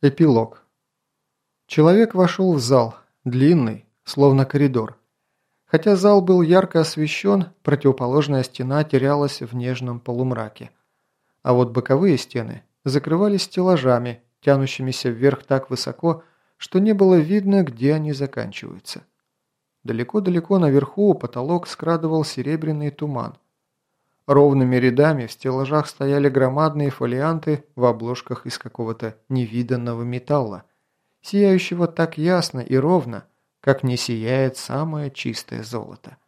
Эпилог. Человек вошел в зал, длинный, словно коридор. Хотя зал был ярко освещен, противоположная стена терялась в нежном полумраке. А вот боковые стены закрывались стеллажами, тянущимися вверх так высоко, что не было видно, где они заканчиваются. Далеко-далеко наверху потолок скрадывал серебряный туман – Ровными рядами в стеллажах стояли громадные фолианты в обложках из какого-то невиданного металла, сияющего так ясно и ровно, как не сияет самое чистое золото.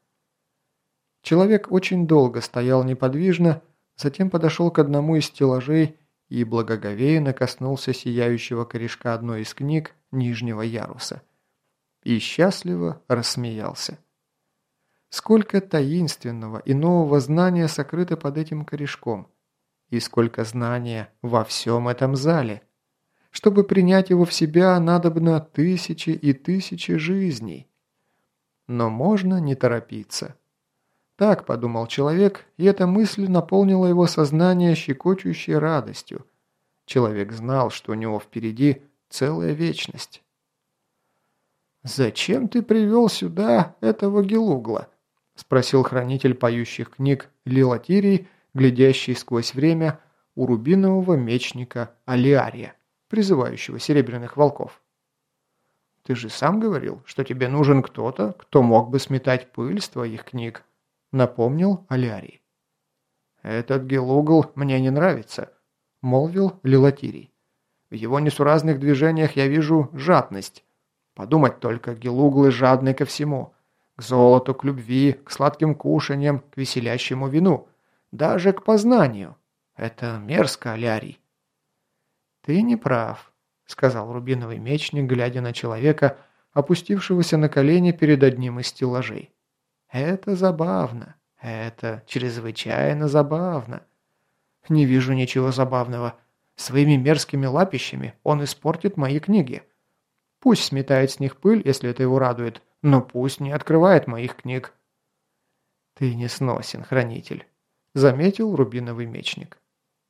Человек очень долго стоял неподвижно, затем подошел к одному из стеллажей и благоговейно коснулся сияющего корешка одной из книг нижнего яруса. И счастливо рассмеялся. Сколько таинственного и нового знания сокрыто под этим корешком. И сколько знания во всем этом зале. Чтобы принять его в себя, надобно тысячи и тысячи жизней. Но можно не торопиться. Так подумал человек, и эта мысль наполнила его сознание щекочущей радостью. Человек знал, что у него впереди целая вечность. «Зачем ты привел сюда этого Гелугла?» Спросил хранитель поющих книг Лилатирий, глядящий сквозь время у рубинового мечника Алиария, призывающего серебряных волков. «Ты же сам говорил, что тебе нужен кто-то, кто мог бы сметать пыль с твоих книг», — напомнил Алиарий. «Этот Гелугл мне не нравится», — молвил Лилатирий. «В его несуразных движениях я вижу жадность. Подумать только, Гелуглы жадны ко всему». К золоту, к любви, к сладким кушаньям, к веселящему вину. Даже к познанию. Это мерзко, Алярий. «Ты не прав», — сказал рубиновый мечник, глядя на человека, опустившегося на колени перед одним из стеллажей. «Это забавно. Это чрезвычайно забавно. Не вижу ничего забавного. Своими мерзкими лапищами он испортит мои книги. Пусть сметает с них пыль, если это его радует, но пусть не открывает моих книг». «Ты не сносен, хранитель», — заметил рубиновый мечник.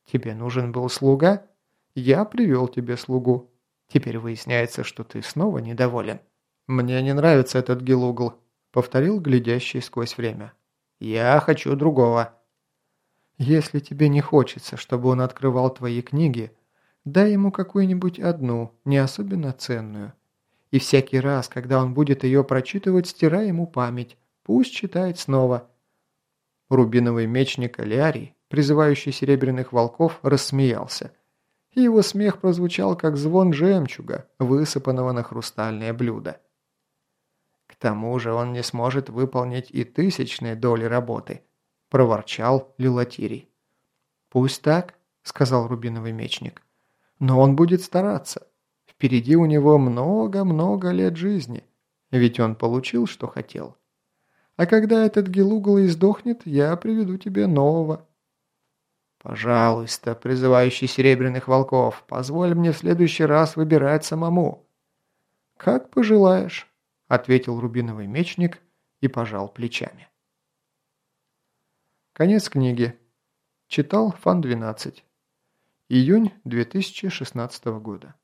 «Тебе нужен был слуга? Я привел тебе слугу. Теперь выясняется, что ты снова недоволен». «Мне не нравится этот Гелугл», — повторил глядящий сквозь время. «Я хочу другого». «Если тебе не хочется, чтобы он открывал твои книги, дай ему какую-нибудь одну, не особенно ценную и всякий раз, когда он будет ее прочитывать, стирай ему память. Пусть читает снова». Рубиновый мечник Алиарий, призывающий серебряных волков, рассмеялся. И его смех прозвучал, как звон жемчуга, высыпанного на хрустальное блюдо. «К тому же он не сможет выполнить и тысячные доли работы», – проворчал Лилатирий. «Пусть так», – сказал Рубиновый мечник. «Но он будет стараться. Впереди у него много-много лет жизни, ведь он получил, что хотел. А когда этот Гелугл издохнет, я приведу тебе нового». «Пожалуйста, призывающий серебряных волков, позволь мне в следующий раз выбирать самому». «Как пожелаешь», — ответил рубиновый мечник и пожал плечами. Конец книги. Читал Фан 12. Июнь 2016 года.